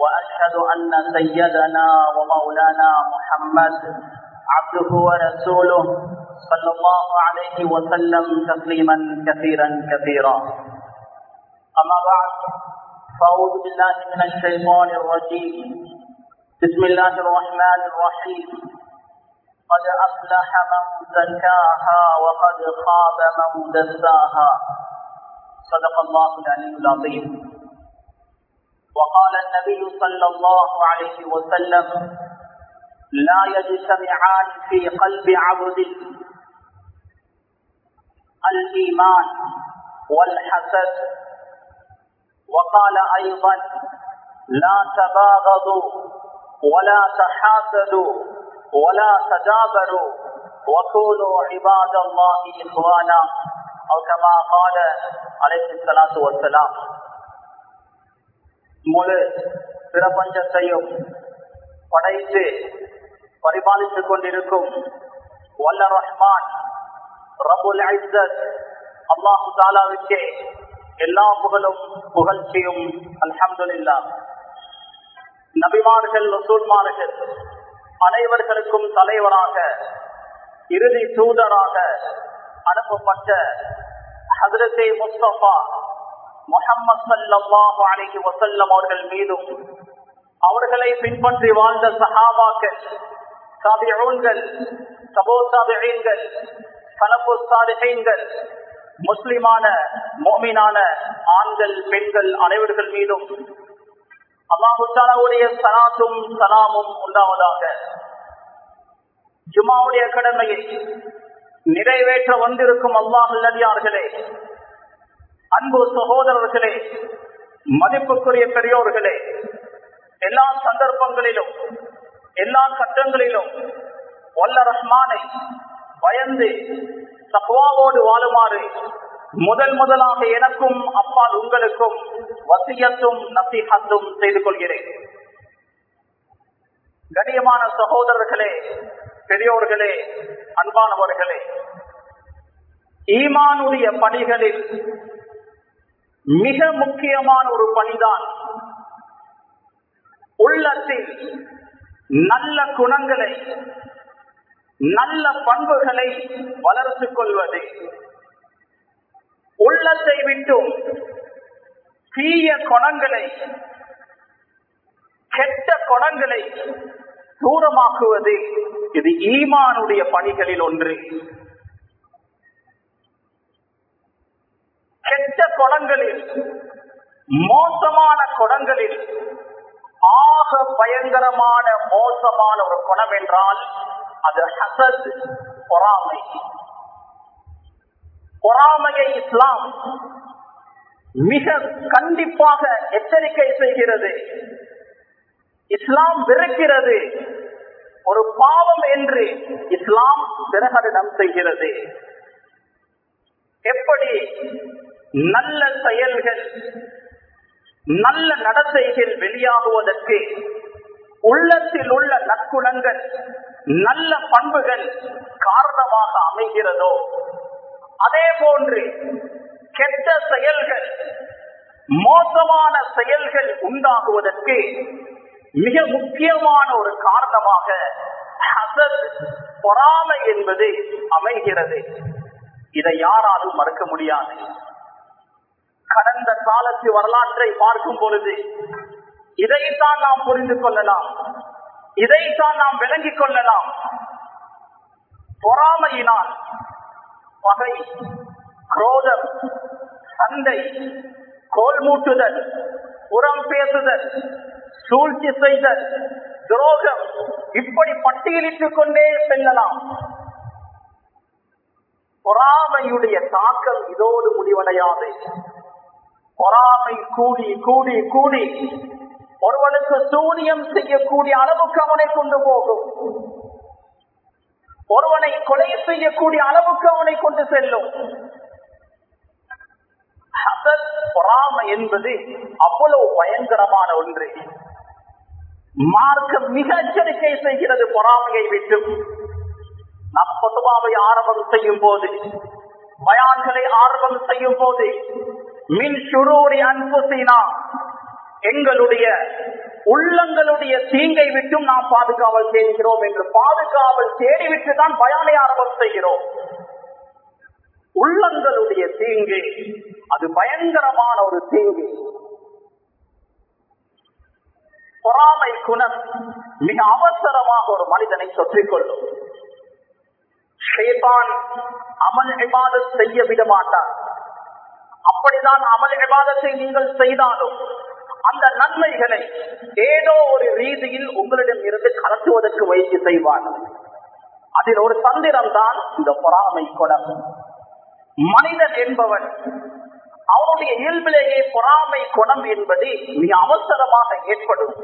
وأشهد أن سيدنا ومولانا محمد عبده ورسوله صلى الله عليه وسلم تسليما كثيرا كثيرا. أما بعد فأعوذ بالله من الشيطان الرجيم. بسم الله الرحمن الرحيم. قد أفلح من زكاها وقد خاب من دساها. صدق الله العلي العظيم. وقال النبي صلى الله عليه وسلم لا يجتمعان في قلب عبد الإيمان والحسد. وقال أيضا لا تباغضوا ولا تحاسدوا ولا تدابروا وكونوا عباد الله إخوانا. أو كما قال عليه الصلاة والسلام முழு பிரபஞ்சத்தையும் படைத்து பரிபாலித்துக் கொண்டிருக்கும் வல்ல ரஹ்மான் ரபுல் அல்லாஹு தாலாவுக்கே எல்லா புகழும் புகழ்ச்சியும் அல்ஹம்துல்லா நபிமார்கள் ரசூல்மார்கள் அனைவர்களுக்கும் தலைவராக இறுதி தூதராக அனுப்பப்பட்ட ஹதரத்தை முஸ்தபா முகம்மது சல்லாஹு வசல்லம் அவர்கள் மீதும் அவர்களை பின்பற்றி வாழ்ந்த சஹாபாக்கள் சாபிகள் சபோ கலப்பு சாதிகள் முஸ்லிமான மோமினான ஆண்கள் பெண்கள் அனைவர்கள் மீதும் அல்லாஹுத்தாலாவுடைய சலாத்தும் சலாமும் உண்டாவதாக. ஜுமாவுடைய கடமையை நிறைவேற்ற வந்திருக்கும் அல்லாஹ் நதியார்களே அன்பு சகோதரர்களே மதிப்புக்குரிய பெரியோர்களே எல்லா சந்தர்ப்பங்களிலும் எல்லா கட்டங்களிலும் வல்ல ரஹ்மானை பயந்து தக்குவாவோடு வாழுமாறு முதல் முதலாக எனக்கும் அப்பால் உங்களுக்கும் வசியத்தும் நசிஹத்தும் செய்து கொள்கிறேன். கனியமான சகோதரர்களே பெரியோர்களே அன்பானவர்களே ஈமானுடைய பணிகளில் மிக முக்கியமான ஒரு பணிதான் உள்ளத்தில் நல்ல குணங்களை நல்ல பண்புகளை வளர்த்துக் கொள்வது. உள்ளத்தை விட்டும் தீய குணங்களை கெட்ட குணங்களை தூரமாக்குவது இது ஈமானுடைய பணிகளில் ஒன்று. கெட்ட குடங்களில் மோசமான குடங்களில் ஆக பயங்கரமான மோசமான ஒரு குணம் என்றால் அது ஹசத் பொறாமை. பொறாமையை இஸ்லாம் மிக கண்டிப்பாக எச்சரிக்கை செய்கிறது. இஸ்லாம் வெறுக்கிறது. ஒரு பாவம் என்று இஸ்லாம் பிரகடனம் செய்கிறது. எப்படி? நல்ல செயல்கள் நல்ல நடத்தைகள் வெளியாகுவதற்கு உள்ளத்தில் உள்ள நற்குணங்கள் நல்ல பண்புகள் காரணமாக அமைகிறதோ அதே போன்று கெட்ட செயல்கள் மோசமான செயல்கள் உண்டாகுவதற்கு மிக முக்கியமான ஒரு காரணமாக ஹசத் பொறாமை என்பது அமைகிறது. இதை யாராலும் மறுக்க முடியாது. கடந்த காலத்து வரலாற்றை பார்க்கும் பொழுது இதைத்தான் நாம் புரிந்து கொள்ளலாம். இதைத்தான் நாம் விளங்கிக் கொள்ளலாம். பொறாமையினால் பகை குரோதம் சண்டை கோல் மூட்டுதல் புறம் பேசுதல் சூழ்ச்சி செய்தல் துரோகம் இப்படி பட்டியலிட்டுக் கொண்டே செல்லலாம். பொறாமையுடைய தாக்கம் இதோடு முடிவடையாது. பொறாமை கூடி கூடி கூடி. ஒருவனுக்கு சூனியம் செய்யக்கூடிய அளவுக்கு அவனை கொண்டு போகும். ஒருவனை கொலை செய்யக்கூடிய அளவுக்கு அவனை கொண்டு செல்லும். பொறாமை என்பது அவ்வளவு பயங்கரமான ஒன்று. மார்க்கம் மிக எச்சரிக்கை செய்கிறது பொறாமையை விட்டு. நம் பொதுவாவை ஆரம்பம் செய்யும் போது பயான்களை ஆரம்பம் செய்யும் போது மின் சுரூரி அன்புசினா. எங்களுடைய உள்ளங்களுடைய தீங்கை விட்டும் நாம் பாதுகாவல் செய்கிறோம் என்று பாதுகாவல் தேடிவிட்டு தான் பயானை ஆரம்பம் செய்கிறோம். உள்ளங்களுடைய தீங்கு அது பயங்கரமான ஒரு தீங்கு. பொறாமை குணம் மிக அவசரமாக ஒரு மனிதனை தொற்றிக்கொள்ளும். ஷேபான் அமல் விவாதம் செய்ய விட மாட்டார் அப்படிதான் அமல் விவாதத்தை நீங்கள் செய்தாலும் அந்த நன்மைகளை ஏதோ ஒரு ரீதியில் உங்களிடம் இருந்து கலத்துவதற்கு முயற்சி செய்வார்கள் அதில் ஒரு தந்திரம் தான் இந்த பொறாமை குணம். மனிதன் என்பவன் அவனுடைய இயல்பிலேயே பொறாமை குணம் என்பது மிக அவசரமாக ஏற்படும்.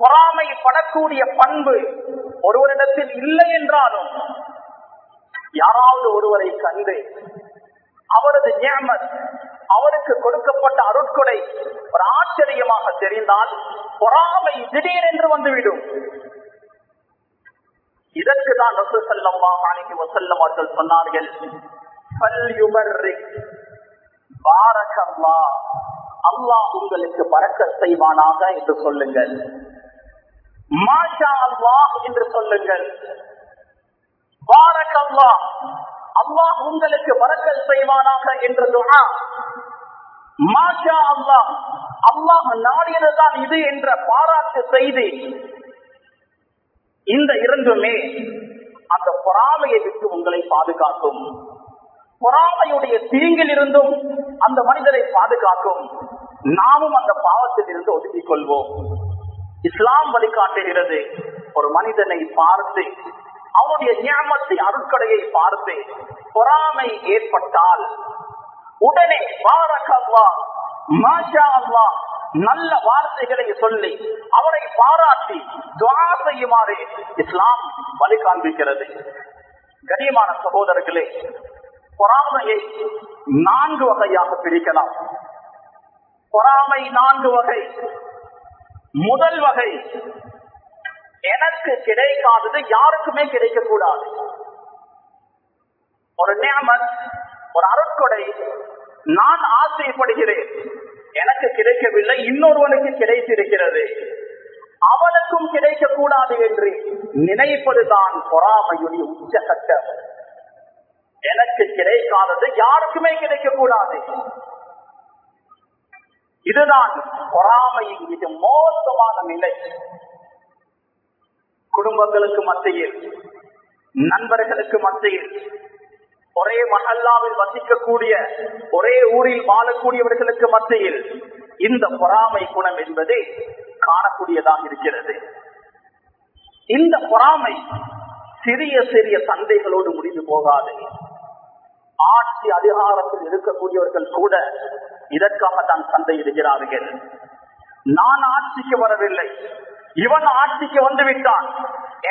பொறாமை படக்கூடிய பண்பு ஒருவரிடத்தில் இல்லை என்றாலும் யாராவது ஒருவரை கண்டு அவரது நியமத் அவருக்கு கொடுக்கப்பட்ட அருட்கொடை ஒரு ஆச்சரியமாக தெரிந்தால் பொறாமை திடீரென்று வந்துவிடும். இதற்கு தான் ரசூல் ஸல்லல்லாஹு அவர்கள் சொன்னார்கள் "ஃபல்யுபர்ரிக் அல்லாஹ் உங்களுக்கு பறக்க செய்வானாக என்று சொல்லுங்கள். மாஷா அல்லாஹ் என்று சொல்லுங்கள். பாரக்கல்லாஹ் அல்லாஹ் உங்களுக்கு பறக்கத் செய்வானாக என்று சொன்னா மாஷா அல்லாஹ் அல்லாஹ் நாடியதுதான் இது என்ற பாராட்டு செய்தி. இந்த இரண்டுமே அந்த பொறாமையை விட்டு உங்களை பாதுகாக்கும். பொறாமையுடைய தீங்கில் இருந்தும் அந்த மனிதரை பாதுகாக்கும். நாமும் அந்த பாவத்தில் இருந்து ஒதுக்கிக் கொள்வோம். இஸ்லாம் வழிகாட்டுகிறது. ஒரு மனிதனை பார்த்து அவனுடைய ஞாபகத்தை அருட்கடையை பார்த்து பொறாமை ஏற்பட்டால் உடனே பாரக்கல்லா மாஷா அல்லா நல்ல வார்த்தைகளை சொல்லி அவரை பாராட்டி துவா செய்யுமாறு இஸ்லாம் வழி காண்பிக்கிறது கனியமான சகோதரர்களே பொறாமையை நான்கு வகையாக பிரிக்கலாம். பொறாமை நான்கு வகை. முதல் வகை எனக்கு கிடைக்காதது யாருக்குமே கிடைக்கக்கூடாது. ஒரு நியமத் ஒரு அருட்கொடை. நான் ஆசைப்படுகிறேன். எனக்கு கிடைக்கவில்லை இன்னொருவனுக்கு கிடைத்திருக்கிறது. அவனுக்கும் கிடைக்கக்கூடாது என்று நினைப்பதுதான் பொறாமையுடைய உச்சகட்டம் எனக்கு கிடைக்காதது யாருக்குமே கிடைக்கக்கூடாது. இதுதான் பொறாமையின் மிக மோசமான நிலை. குடும்பங்களுக்கு மத்தியில் நண்பர்களுக்கு மத்தியில் ஒரே மஹல்லாவில் வசிக்கக்கூடிய ஒரே ஊரில் வாழக்கூடியவர்களுக்கு மத்தியில் இந்த பொறாமை குணம் என்பது காணக்கூடியதாக இருக்கிறது. இந்த பொறாமை சிறிய சிறிய சந்தைகளோடு முடிந்து போகாது. ஆட்சி அதிகாரத்தில் இருக்கக்கூடியவர்கள் கூட இதற்காக தான் சந்தையிடுகிறார்கள் நான் ஆட்சிக்கு வரவில்லை. இவன் ஆட்சிக்கு வந்து விட்டான்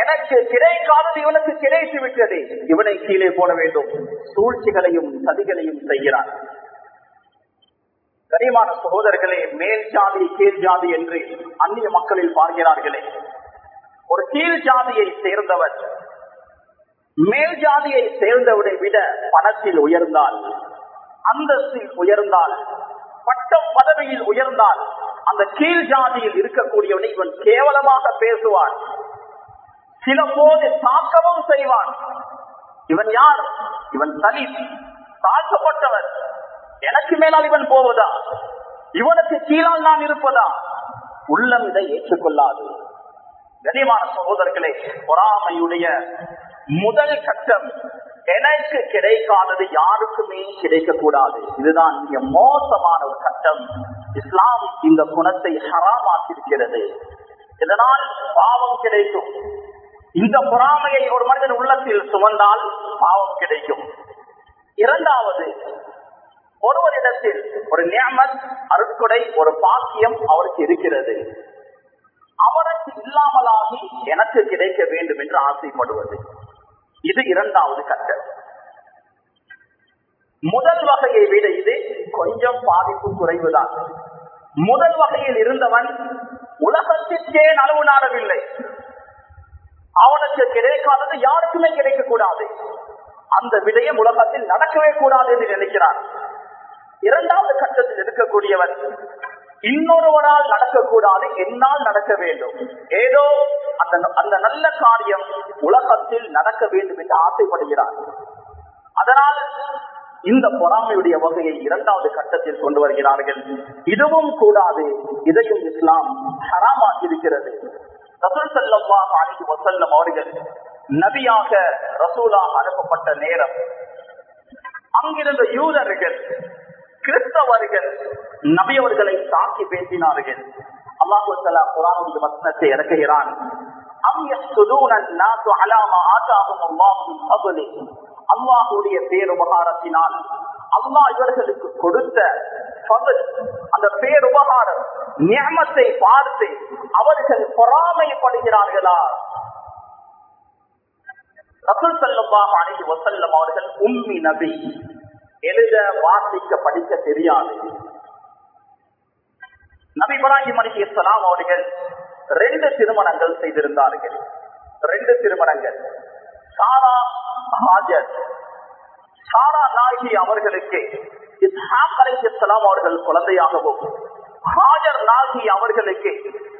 எனக்கு கிடைக்காதது இவனுக்கு கிடைத்து விட்டது இவனை கீழே போட வேண்டும். சூழ்ச்சிகளையும் சதிகளையும் செய்கிறான் கனிமான சகோதரர்களே மேல் ஜாதி கீழ் ஜாதி என்று அந்நிய மக்களில் பார்க்கிறார்களே ஒரு கீழ் ஜாதியை சேர்ந்தவர் மேல் ஜாதியை சேர்ந்தவரை விட பணத்தில் உயர்ந்தால் அந்தஸ்தில் உயர்ந்தால் பட்டம் பதவியில் உயர்ந்தால் அந்த கீழ் ஜாதியில் இருக்கக்கூடியவனை இவன் கேவலமாக பேசுவான். சில போது தாக்கவும் செய்வான். இவன் யார்? இவன் தனி தாழ்த்தப்பட்டவன். எனக்கு மேலால் இவன் போவதா? இவனுக்கு கீழால் நான் இருப்பதா? உள்ளம் இதை ஏற்றுக்கொள்ளாது. கனிமான சகோதரர்களே பொறாமையுடைய முதல் கட்டம் எனக்கு கிடைக்காதது யாருக்குமே கிடைக்க கூடாது இதுதான் மிக மோசமான ஒரு சட்டம் இஸ்லாம் இந்த குணத்தை ஹராமாக்கியிருக்கிறது. இதனால் பாவம் கிடைக்கும். இந்த பொறாமையை ஒரு மனிதன் உள்ளத்தில் சுமந்தால் பாவம் கிடைக்கும். இரண்டாவது ஒருவரிடத்தில் ஒரு நியமன் அருட்கொடை ஒரு பாக்கியம் அவருக்கு இருக்கிறது. அவருக்கு இல்லாமலாகி எனக்கு கிடைக்க வேண்டும் என்று ஆசைப்படுவது. இது இரண்டாவது கட்டம் முதல் வகையை விட இது கொஞ்சம் பாதிப்பு குறைவுதான். முதல் வகையில் இருந்தவன் உலகத்திற்கே நலவு நாடவில்லை. அவனுக்கு கிடைக்காதது யாருக்குமே கிடைக்க கூடாது அந்த விடயம் உலகத்தில் நடக்கவே கூடாது என்று நினைக்கிறான். இரண்டாவது கட்டத்தில் இருக்கக்கூடியவன் இன்னொருவரால் நடக்கக்கூடாது என்னால் நடக்க வேண்டும். ஏதோ அந்த அந்த நல்ல காரியம் உலகத்தில் நடக்க வேண்டும் என்று ஆசைப்படுகிறார். அதனால் இந்த பொறாமையுடைய வகையை இரண்டாவது கட்டத்தில் கொண்டு வருகிறார்கள். இதுவும் கூடாது இதையும் இஸ்லாம் ஹராமாக்கி இருக்கிறது. ரசூல் சல்லாஹ் அணிந்து வசல்லம் அவர்கள் நபியாக ரசூலாக அனுப்பப்பட்ட நேரம். அங்கிருந்த யூதர்கள் கிறிஸ்தவர்கள் நபியவர்களை தாக்கி பேசினார்கள். அல்லாஹு குரானுடைய வசனத்தை இறக்குகிறான். அல்லாஹுடைய பேருபகாரத்தினால் அல்லா இவர்களுக்கு கொடுத்த அந்த பேருபகாரம் நியமத்தை பார்த்து அவர்கள் பொறாமைப்படுகிறார்களா? ரசூல் சல்லாஹ் அலைஹி வசல்லம் அவர்கள் உம்மி நபி. எழுத வாசிக்க படிக்க தெரியாது. நபி இப்ராஹிம் அலி இஸ்லாம் அவர்கள் ரெண்டு திருமணங்கள் செய்திருந்தார்கள். ரெண்டு திருமணங்கள். சாரா ஹாஜர். சாரா நாயகி அவர்களுக்கு இஸ்ஹாக் அலி இஸ்லாம் அவர்கள் குழந்தையாகவும் ஹாஜர் நாகி அவர்களுக்கு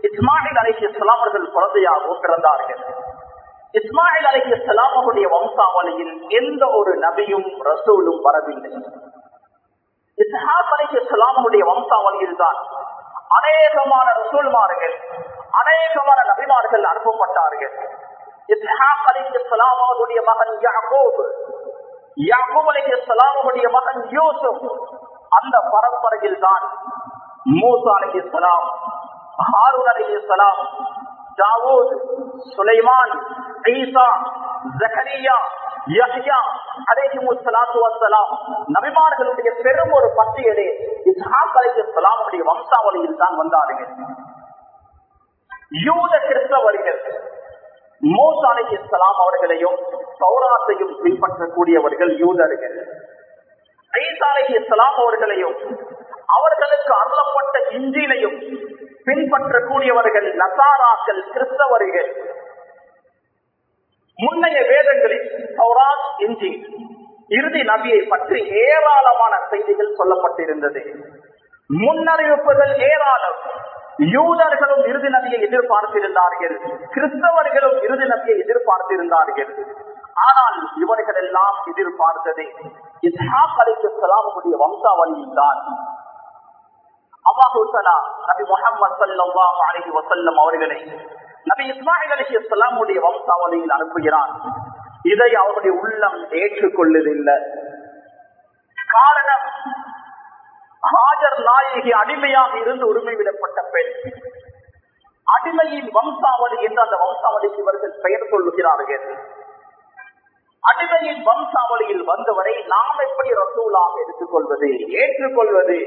இஸ்மாயில் அலி இஸ்லாம் அவர்கள் குழந்தையாகவும் பிறந்தார்கள். இஸ்மாயில் அலி இஸ்லாம் அவருடைய வம்சாவளியில் எந்த ஒரு நபியும் ரசூலும் வரவில்லை. இஸ்ஹாக் அலி அவருடைய வம்சாவளியில் தான் அநேகமான ரசூல்மார்கள் அநேகமான நபிமார்கள் அனுப்பப்பட்டார்கள். இஸ்ஹாக் அலி அவருடைய மகன் யாகோப் யாகூப் அலி அவருடைய மகன் யூசுப் அந்த பரம்பரையில் தான் மூசா அலி இஸ்லாம் ஹாரூன் அலி தாவூத் சுலைமான் ஈசா ஜகரியா நபிமார்களுடைய பெரும் ஒரு பட்டியலே இஸ்ஹாக் அலைஹிஸ்ஸலாமுடைய வம்சாவளியில் தான் வந்தார்கள். யூத கிறிஸ்தவர்கள் மூசா அலைஹிஸ்ஸலாம் அவர்களையும் சௌராத்தையும் பின்பற்றக்கூடியவர்கள் யூதர்கள். ஈசா சலாம் அவர்களையும் அவர்களுக்கு அருளப்பட்ட இஞ்சிலையும் பின்பற்றக்கூடியவர்கள் நசாராக்கள் கிறிஸ்தவர்கள். முன்னைய வேதங்களில் சௌராத் இஞ்சி இறுதி நபியை பற்றி ஏராளமான செய்திகள் சொல்லப்பட்டிருந்தது. முன்னறிவிப்புகள் ஏராளம் யூதர்களும் இறுதி நபியை எதிர்பார்த்திருந்தார்கள் கிறிஸ்தவர்களும் இறுதி நபியை எதிர்பார்த்திருந்தார்கள். ஆனால் இவர்கள் எல்லாம் எதிர்பார்த்தது இஸ்ஹாக் அலிஸ்லாமுடைய வம்சாவளியில் தான் அல்லாஹூசலா நபி முகமது சல்லாஹ் வசல்லம் அவர்களை நபி இஸ்மாயில் அலஹி இஸ்லாமுடைய வம்சாவளியில் அனுப்புகிறான். இதை அவருடைய உள்ளம் ஏற்றுக்கொள்ளதில்லை. காரணம் ஹாஜர் நாயகி அடிமையாக இருந்து உரிமை விடப்பட்ட பெண். அடிமையின் வம்சாவளி என்று அந்த வம்சாவளிக்கு இவர்கள் பெயர் சொல்லுகிறார்கள். அடிமையின் வம்சாவளியில் வந்தவரை நாம் எப்படி ரசூலாக எடுத்துக்கொள்வது ஏற்றுக்கொள்வது?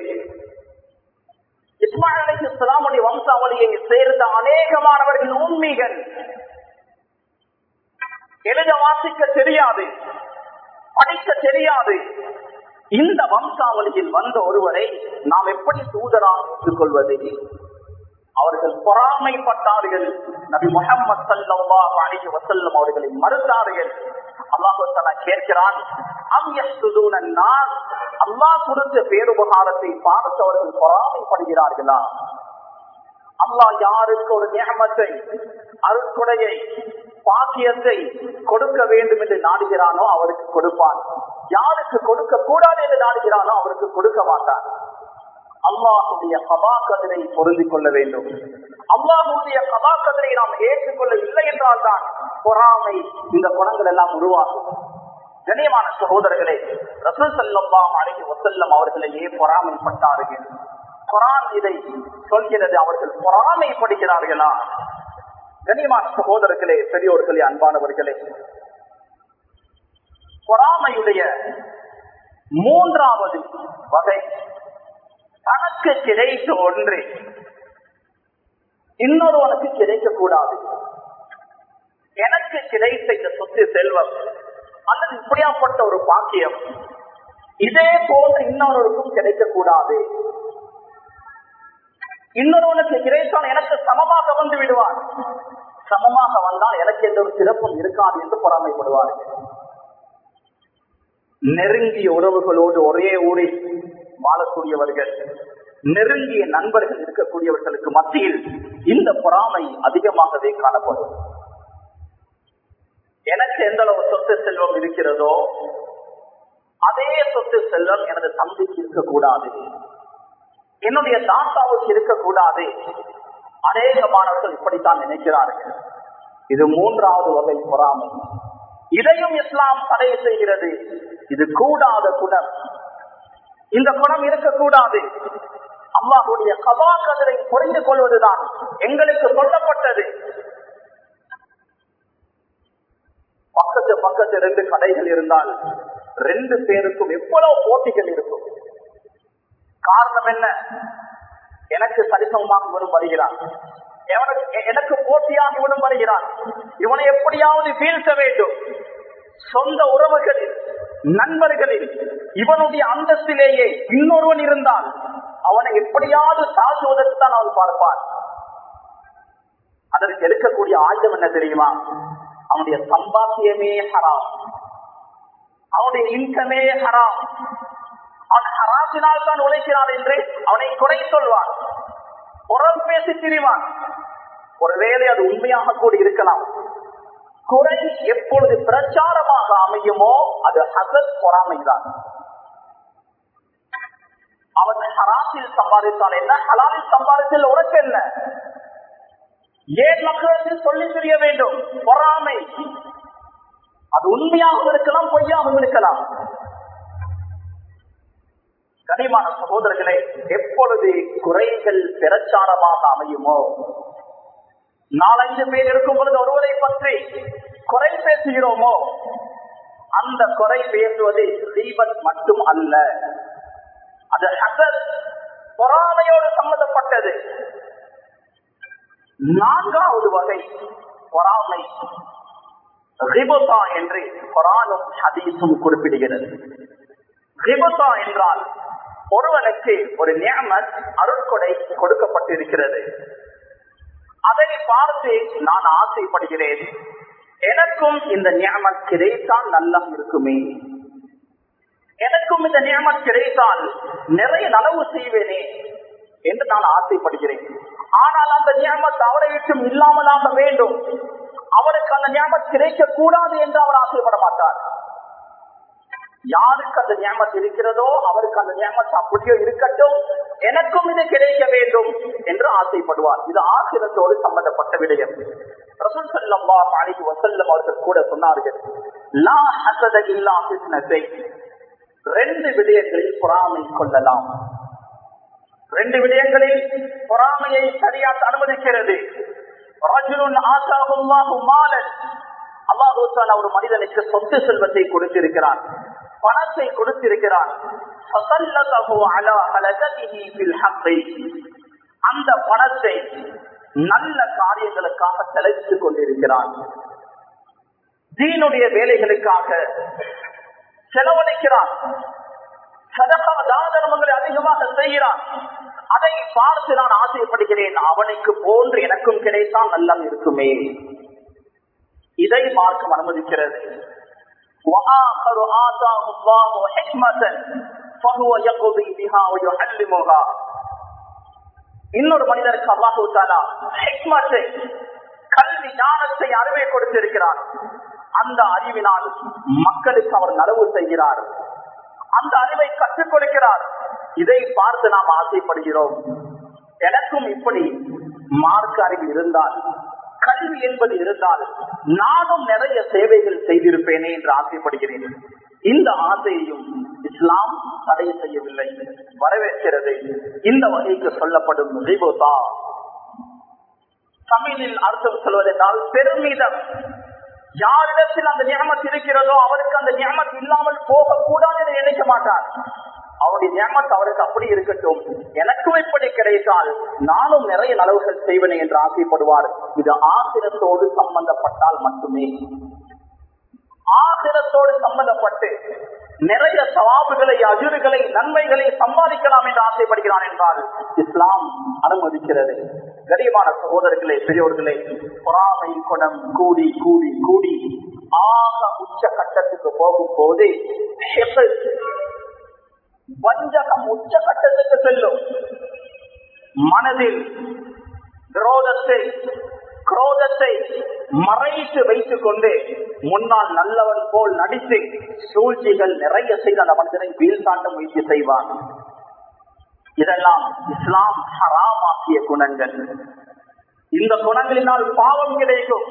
இஸ்மாயில் அலி இஸ்லாமுடைய வம்சாவளியை சேர்ந்த அநேகமானவர்கள் உண்மைகள். எழுத வாசிக்க தெரியாது படிக்க தெரியாது. இந்த வம்சாவளியில் வந்த ஒருவரை நாம் எப்படி தூதராக ஏற்றுக்கொள்வது? அவர்கள் பொறாமைப்பட்டார்கள். நபி முகமது சல்லாஹ் அலிஹி வசல்லம் அவர்களை மறுத்தார்கள். அல்லாஹு கேட்கிறான் அல்லாஹ் கொடுத்த பேருபகாரத்தை பார்த்து அவர்கள் பொறாமைப்படுகிறார்களா? அல்லாஹ் யாருக்கு ஒரு நியமத்தை அருட்கொடையை பாக்கியத்தை கொடுக்க வேண்டும் என்று நாடுகிறானோ அவருக்கு கொடுப்பான். யாருக்கு கொடுக்க கூடாது என்று நாடுகிறானோ அவருக்கு கொடுக்க மாட்டான். அல்லாஹுடைய கபாக்கதிரை பொருந்து கொள்ள வேண்டும். அல்லாஹுடைய கபாக்கதிரை நாம் ஏற்றுக்கொள்ளவில்லை என்றால் தான் பொறாமை இந்த குணங்கள் எல்லாம் உருவாகும். கண்ணியமான சகோதரர்களே ரசூல் சல்லாம் அழகி வசல்லம் அவர்களையே பொறாமைப்பட்டார்கள் குரான் இதை சொல்கிறது அவர்கள் பொறாமைப்படுகிறார்களா கண்ணியமான சகோதரர்களே பெரியோர்களே அன்பானவர்களே பொறாமையுடைய மூன்றாவது வகை தனக்கு கிடைத்த ஒன்று. இன்னொருவனுக்கு கிடைக்கக்கூடாது. எனக்கு கிடைத்த இந்த சொத்து செல்வம். அல்லது இப்படியாப்பட்ட ஒரு பாக்கியம். இதே போன்ற இன்னொருவருக்கும் கிடைக்கக்கூடாது. இன்னொருவனுக்கு கிடைத்தான் எனக்கு சமமாக வந்து விடுவார். சமமாக வந்தால் எனக்கு எந்த ஒரு சிறப்பும் இருக்காது என்று பொறாமைப்படுவார்கள். நெருங்கிய உறவுகளோடு ஒரே ஊரில் வாழக்கூடியவர்கள் நெருங்கிய நண்பர்கள் இருக்கக்கூடியவர்களுக்கு மத்தியில் இந்த பொறாமை அதிகமாகவே காணப்படும். எனக்கு எந்த அளவு சொத்து செல்வம் இருக்கிறதோ அதே சொத்து செல்வம் எனது தம்பிக்கு இருக்கக்கூடாது. என்னுடைய தாத்தாவுக்கு இருக்கக்கூடாது. அநேகமானவர்கள் இப்படித்தான் நினைக்கிறார்கள். இது மூன்றாவது வகை பொறாமை. இதையும் இஸ்லாம் தடை செய்கிறது. இது கூடாத குணம். இந்த குணம் இருக்கக்கூடாது. அல்லாஹுடைய கபா கதிரை புரிந்து கொள்வதுதான் எங்களுக்கு சொல்லப்பட்டது. பக்கத்து பக்கத்து ரெண்டு கடைகள் இருந்தால் ரெண்டு பேருக்கும் எவ்வளவு போட்டிகள் இருக்கும். காரணம் என்ன? எனக்கு சரிசமமாக இவனும் வருகிறான். எவனுக்கு- எனக்கு போட்டியாக இவனும் வருகிறான். இவனை எப்படியாவது வீழ்த்த வேண்டும். சொந்த உறவுகளில் நண்பர்களில் இவனுடைய அந்தஸ்திலேயே இன்னொருவன் இருந்தால் அவனை எப்படியாவது தாக்குவதற்கு தான் அவன் பார்ப்பான். அதற்கு எடுக்கக்கூடிய ஆயுதம் என்ன தெரியுமா? அவனுடைய சம்பாத்தியமே ஹராம். அவனுடைய இன்கமே ஹராம். அவன் ஹராசினால் தான் உழைக்கிறான் என்று அவனை குறை சொல்வான். புறம் பேசி திரிவான். ஒருவேளை அது உண்மையாக கூட இருக்கலாம். குறை எப்பொழுது பிரச்சாரமாக அமையுமோ அது ஹசத் பொறாமைதான். அவன் ஹராசில் சம்பாதித்தான் என்ன? ஹலாலில் சம்பாதித்தல் உனக்கு என்ன? ஏன் மக்களுக்கு சொல்லி தெரிய வேண்டும்? பொறாமை. அது உண்மையாகவும் இருக்கலாம் பொய்யாகவும் இருக்கலாம். கனிமான சகோதரர்களே எப்பொழுது குறைகள் பிரச்சாரமாக அமையுமோ நாலஞ்சு பேர் இருக்கும் பொழுது ஒருவரை பற்றி குறை பேசுகிறோமோ அந்த குறை பேசுவது தீபத் மட்டும் அல்ல. அது ஹசத் பொறாமையோடு சம்பந்தப்பட்டது நான்காவது வகை பொறாமை ரிபுதா என்று பொறானும் ஹதீஸும் குறிப்பிடுகிறது. ரிபுதா என்றால் ஒருவனுக்கு ஒரு நியமத் அருட்கொடை கொடுக்கப்பட்டிருக்கிறது. அதை பார்த்து நான் ஆசைப்படுகிறேன். எனக்கும் இந்த நியமத் கிடைத்தால் நல்லா இருக்குமே. எனக்கும் இந்த நியமத் கிடைத்தால் நிறைய நனவு செய்வேனே என்று நான் ஆசைப்படுகிறேன். ஆனால் அந்த நியமத் அவரை விட்டும் இல்லாமலாக வேண்டும். அவருக்கு அந்த நியமத் கிடைக்க கூடாது என்று அவர் ஆசைப்பட மாட்டார். யாருக்கு அந்த நியமத் இருக்கிறதோ அவருக்கு அந்த நியமத் அப்படியோ இருக்கட்டும். எனக்கும் இது கிடைக்க வேண்டும் என்று ஆசைப்படுவார். இது ஆசிரத்தோடு சம்பந்தப்பட்ட விடயம். ரசூல் ஸல்லல்லாஹு அலைஹி வஸல்லம் அவர்கள் கூட சொன்னார்கள் லா ஹசத இல்லா ஃபித்னத்தை. ரெண்டு விடயங்களில் பொறாமை கொள்ளலாம். ரெண்டு விடயங்களில் பொறாமையை சரியாக அனுமதிக்கிறது. ரஜுலுன் ஆசாஹுல்லாஹு மாலன். அல்லாஹு தஆலா ஒரு மனிதனுக்கு சொத்து செல்வத்தை கொடுத்திருக்கிறார் பணத்தை கொடுத்திருக்கிறான். அந்த பணத்தை நல்ல காரியங்களுக்காக தலைத்துக் கொண்டிருக்கிறான். தீனுடைய வேலைகளுக்காக செலவழிக்கிறான். சதகா தான அதிகமாக செய்கிறான். அதை பார்த்து நான் ஆசைப்படுகிறேன். அவனுக்கு போன்று எனக்கும் கிடைத்தால் நல்லா இருக்குமே. இதை மார்க்கம் அனுமதிக்கிறது. وآخر آتاه الله حكمة فهو يقضي بها ويعلمها இன்னொரு மனிதருக்கு அல்லாஹு தாலா ஹிக்மத்தை கல்வி ஞானத்தை அறிவை கொடுத்திருக்கிறார் அந்த அறிவினால் மக்களுக்கு அவர் நலவு செய்கிறார் அந்த அறிவை கற்றுக் கொடுக்கிறார் இதை பார்த்து நாம் ஆசைப்படுகிறோம் எனக்கும் இப்படி மார்க்க அறிவு இருந்தால் கல்வி என்பது இருந்தால் நானும் நிறைய சேவைகள் செய்திருப்பேனே என்று ஆசைப்படுகிறேன். இந்த ஆசையையும் இஸ்லாம் தடை செய்யவில்லை வரவேற்கிறது இந்த வகைக்கு சொல்லப்படும் ரிபோதா தமிழில் அர்த்தம் சொல்வதென்றால் பெருமிதம். யாரிடத்தில் அந்த நியமத் இருக்கிறதோ அவருக்கு அந்த நியமத் இல்லாமல் போகக்கூடாது என்று நினைக்க மாட்டார். அவருடைய நியமத் அவருக்கு அப்படி இருக்கட்டும். எனக்கும் இப்படி கிடைத்தால் நானும் நிறைய நலவுகள் செய்வேன் என்று ஆசைப்படுவார். இது ஆசிரத்தோடு சம்பந்தப்பட்டால் மட்டுமே. ஆசிரத்தோடு சம்பந்தப்பட்டு நிறைய சவாபுகளை அஜுறுகளை நன்மைகளை சம்பாதிக்கலாம் என்று ஆசைப்படுகிறான் என்றால் இஸ்லாம் அனுமதிக்கிறது. கரியமான சகோதரர்களே பெரியோர்களே பொறாமை குணம் கூடி கூடி கூடி ஆக உச்ச கட்டத்துக்கு போகும் போது வஞ்சகம் உச்ச கட்டத்துக்கு செல்லும். மனதில் விரோதத்தை குரோதத்தை மறைத்து வைத்துக் கொண்டு முன்னால் நல்லவன் போல் நடித்து சூழ்ச்சிகள் நிறைய செய்து அந்த மனிதனை வீழ்த்தாண்ட முயற்சி செய்வான். இதெல்லாம் இஸ்லாம் ஹராமாக்கிய குணங்கள். இந்த குணங்களினால் பாவம் கிடைக்கும்.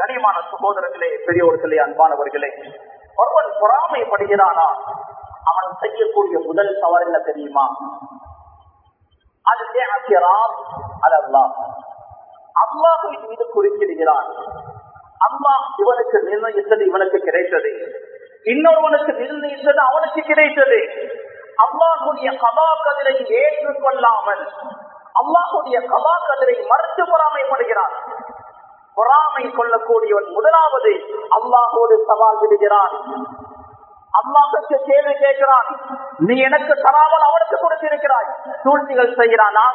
கனிமான சகோதரர்களே பெரியோர்களே அன்பானவர்களே ஒருவன் பொறாமைப்படுகிறானா அவன் செய்யக்கூடிய முதல் தவறு என்ன தெரியுமா? அது அல்லா அம்மாவின் மீது குறிப்பிடுகிறான் அம்மா இவனுக்கு நிர்ணயித்தது இவனுக்கு கிடைத்தது. இன்னொருவனுக்கு நிர்ணயித்தது அவனுக்கு கிடைத்தது. அம்மாவுடைய கபா கதிரை ஏற்றுக்கொள்ளாமல் அம்மாவுடைய கபா கதிரை மறுத்து பொறாமைப்படுகிறான். பொறாமை கொள்ளக்கூடியவன் முதலாவது அல்லாஹோடு சவால் விடுகிறான். அல்லாஹுக்கு கேள்வி கேட்கிறான். நீ எனக்கு தராமல் அவனுக்கு கொடுத்திருக்கிறாய். சூழ்ச்சிகள் செய்கிறானா?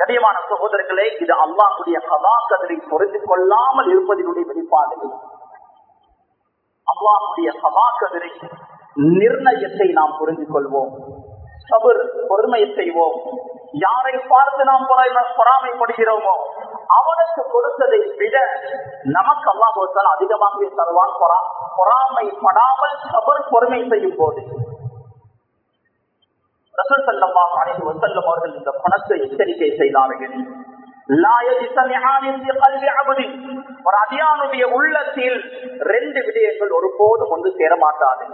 கடியமான சகோதரர்களே இது அல்லாஹுடைய கதா கதிரை புரிந்து கொள்ளாமல் இருப்பதனுடைய வெளிப்பாடு அல்லாஹுடைய கதா கதிரை நிர்ணயத்தை நாம் புரிந்து கொள்வோம். சபர் பொறுமையை செய்வோம். யாரை பார்த்து நாம் பொறாமைப்படுகிறோமோ அவனுக்கு கொடுத்ததை விட நமக்கு அல்லாஹால் அதிகமாகவே தருவான். பொறா பொறாமை படாமல் சபர் பொறுமை செய்யும் போது. ரசூல் சல்லல்லாஹு அலைஹி வஸல்லம் அவர்கள் இந்த பணத்தை எச்சரிக்கை செய்தார்கள். ஒரு அடியானுடைய உள்ளத்தில் ரெண்டு விடயங்கள் ஒருபோதும் ஒன்று சேர மாட்டாது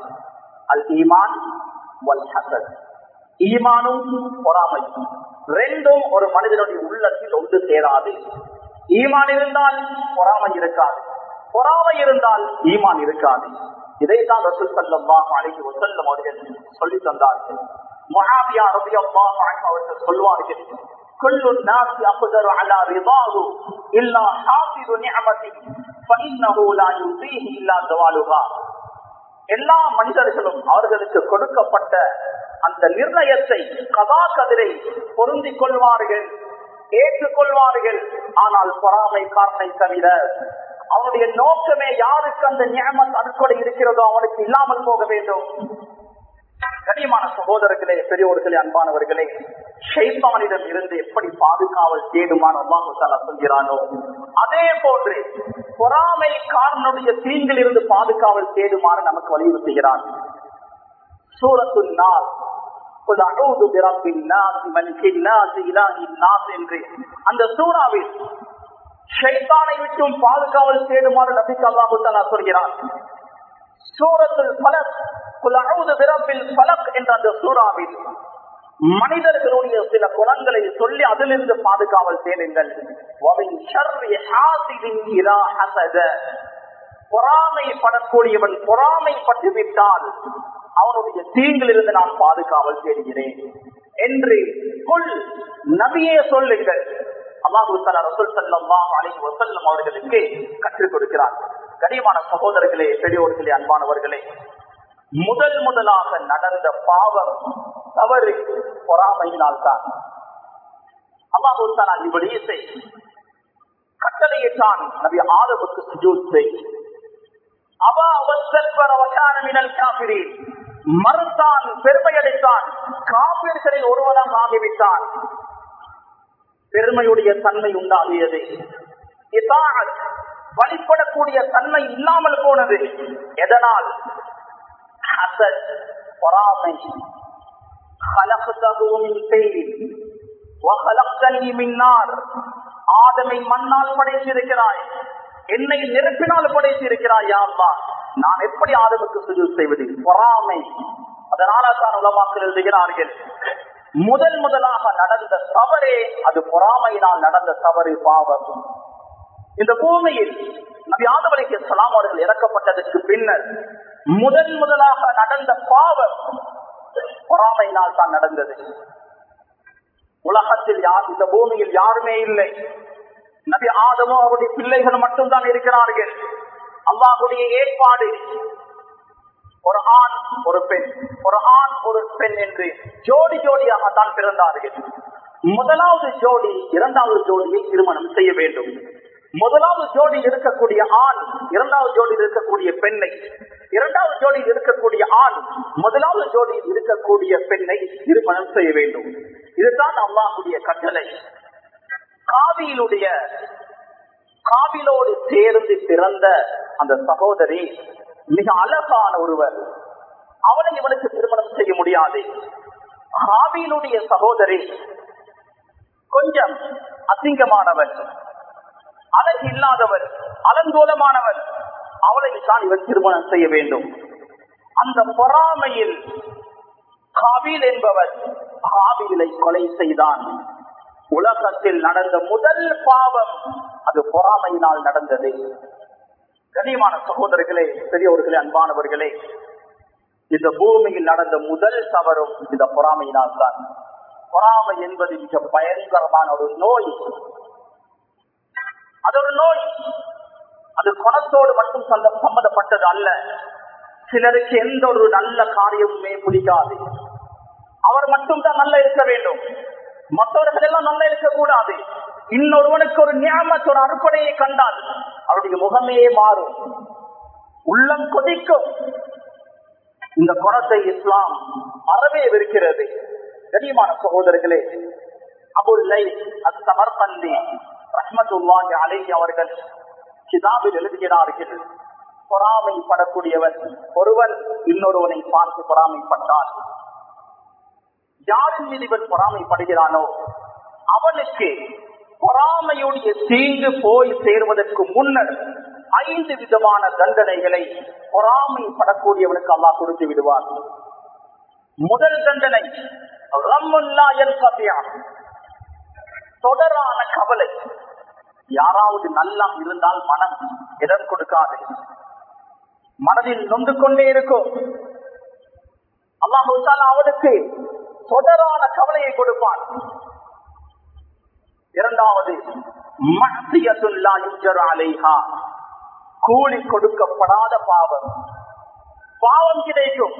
அல் ஈமான் வல் ஹசத் ஈமானும் பொறாமையும் ரெண்டும் ஒரு மனிதனுடைய உள்ளத்தில் ஒன்று சேராது ஈமான் இருந்தால் பொறாமை இருக்காது பொறாமை இருந்தால் ஈமான் இருக்காது இதைத்தான் ரசூல் சல்லல்லாஹு அலைஹி வஸல்லம் அவர்கள் சொல்லி தந்தார்கள் முஆவியா ரலியல்லாஹு அன்ஹு அவர்கள் சொல்வார்கள் كل الناس يقدر على رضاه إلا حافظ نعمته فإنه لا يرضيه إلا زوالها எல்லா மனிதர்களும் அவர்களுக்கு கொடுக்கப்பட்ட அந்த நிர்ணயத்தை கதா கதிரை பொருந்திக் கொள்வார்கள் ஏற்றுக்கொள்வார்கள். ஆனால் பொறாமை காரணை தவிர அவனுடைய நோக்கமே யாருக்கு அந்த நியமம் அனுக்கொடை இருக்கிறதோ அவனுக்கு இல்லாமல் போக வேண்டும். கனியமான சகோதரர்களே பெரியோர்களே அன்பானவர்களே ஷைத்தானிடம் இருந்து எப்படி பாதுகாவல் தேடுமான அல்லாஹால சொல்கிறானோ அதே போன்று பொறாமை காரனுடைய தீங்கில் இருந்து பாதுகாவல் தேடுமாறு நமக்கு வலியுறுத்துகிறான். சூரத்து நாள் அந்த சூறாவில் ஷைத்தானை விட்டும் பாதுகாவல் தேடுமாறு நபிக்கு அல்லாஹு சொல்கிறான். சூரத்துல் பலக் குலவுது பிறப்பில் பலக் என்ற அந்த சூறாவில் மனிதர்களுடைய சில குணங்களை சொல்லி அதிலிருந்து பாதுகாவல் தேடுங்கள். பொறாமைப்படக்கூடியவன் பொறாமைப்பட்டு விட்டால் அவனுடைய தீங்கிலிருந்து நான் பாதுகாவல் தேடுகிறேன் என்று கொள் நபியே சொல்லுங்கள். அல்லாஹு ரசூல் சல்லாஹ் அலி வசல்லம் அவர்களுக்கு கற்றுக் கொடுக்கிறார் கனியமான சகோதரர்களே பெரியோர்களே அன்பானவர்களே முதல் முதலாக நடந்த பாவம் தவறு பொறாமையினால் தான் அல்லாஹு இப்படியே கட்டளையிட்டான் நபி ஆதவுக்கு சுஜூத் செய். அவா மறுத்தான் பெருமையடைத்தான். காப்பீர்களில் ஒருவனாக ஆகிவிட்டான். பெருமையுடைய தன்மை உண்டாகியது. வழிபடக்கூடிய தன்மை இல்லாமல் போனது. எதனால்? பொறாமை. ஆதமை மண்ணால் படைத்திருக்கிறாய். என்னை நெருப்பினால் படைத்திருக்கிறாய் யாருமா நான் எப்படி ஆதமுக்கு சுஜு செய்வது? பொறாமை. அதனால தான் உலமாக்கள் எழுதுகிறார்கள் முதல் முதலாக நடந்த தவறே அது பொறாமையினால் நடந்த தவறு பாவம். இந்த பூமியில் நபி ஆதம் சலாம் அவர்கள் இறக்கப்பட்டதற்கு பின்னர் முதன் முதலாக நடந்த பாவம் பொறாமையினால் தான் நடந்தது. உலகத்தில் யார் இந்த பூமியில் யாருமே இல்லை. நபி ஆதமோ அவருடைய பிள்ளைகள் மட்டும்தான் இருக்கிறார்கள். அல்லாஹுடைய ஏற்பாடு ஒரு ஆண் ஒரு பெண் ஒரு ஆண் ஒரு பெண் என்று ஜோடி ஜோடியாக தான் பிறந்தார்கள். முதலாவது ஜோடி இரண்டாவது ஜோடியை திருமணம் செய்ய வேண்டும். முதலாவது ஜோடி இருக்கக்கூடிய ஆண் இரண்டாவது ஜோடியில் இருக்கக்கூடிய பெண்ணை. இரண்டாவது ஜோடியில் இருக்கக்கூடிய ஆண் முதலாவது ஜோடியில் இருக்கக்கூடிய பெண்ணை திருமணம் செய்ய வேண்டும். இதுதான் அல்லாஹுடைய கட்டளை. காவியிலுடைய காவிலோடு சேர்ந்து பிறந்த அந்த சகோதரி மிக அழகான ஒருவர். அவளை இவனுக்கு திருமணம் செய்ய முடியாது. காவியிலுடைய சகோதரி கொஞ்சம் அசிங்கமானவர் அழகு இல்லாதவர் அலங்கோலமானவர் அவளைத்தான் தான் இவன் திருமணம் செய்ய வேண்டும். அந்த பொறாமையில் காபில் என்பவர் காபிலை கொலை செய்தான். உலகத்தில் நடந்த முதல் பாவம் அது பொறாமையினால் நடந்தது. கனியமான சகோதரர்களே பெரியவர்களே அன்பானவர்களே இந்த பூமியில் நடந்த முதல் தவறும் இந்த பொறாமையினால் தான் பொறாமை என்பது மிக பயங்கரமான ஒரு நோய். அது ஒரு நோய். அது குணத்தோடு மட்டும் சந்த- சம்பந்தப்பட்டது அல்ல. சிலருக்கு எந்த ஒரு நல்ல காரியமுமே பிடிக்காது. அவர் மட்டும்தான் நல்ல இருக்க வேண்டும். மற்றவர்கள் எல்லாம் நல்ல இருக்கக்கூடாது. இன்னொருவனுக்கு ஒரு ஞாபகத்து ஒரு அறுப்படையை கண்டால் அவருடைய முகமே மாறும். உள்ளம் கொதிக்கும். இந்த குணத்தை இஸ்லாம் அறவே இருக்கிறது கனியமான சகோதரர்களே அபுல்லை அஸ்தமர்பந்தி ரஹ்மத்துல்லாஹி அலைஹி அவர்கள் கிதாபில் எழுதுகிறார்கள் பொறாமைப்படக்கூடியவன். ஒருவன் இன்னொருவனை பார்த்து பொறாமைப்பட்டால் யாரின் மீது இவன் பொறாமைப்படுகிறானோ அவனுக்கு பொறாமையுடைய தீங்கு போய் சேர்வதற்கு முன்னர் ஐந்து விதமான தண்டனைகளை பொறாமைப்படக்கூடியவனுக்கு அல்லாஹ் கொடுத்து விடுவார் முதல் தண்டனை ரம்முல்லா என் தொடரான கவலை. யாராவது நல்லா இருந்தால் மனம் இடம் கொடுக்காது. மனதில் நொந்து கொண்டே இருக்கும். அல்லாஹு அவனுக்கு தொடரான கவலையை கொடுப்பான். இரண்டாவது மஹ்சியத்துல்லா கூலி கொடுக்கப்படாத பாவம். பாவம் கிடைக்கும்.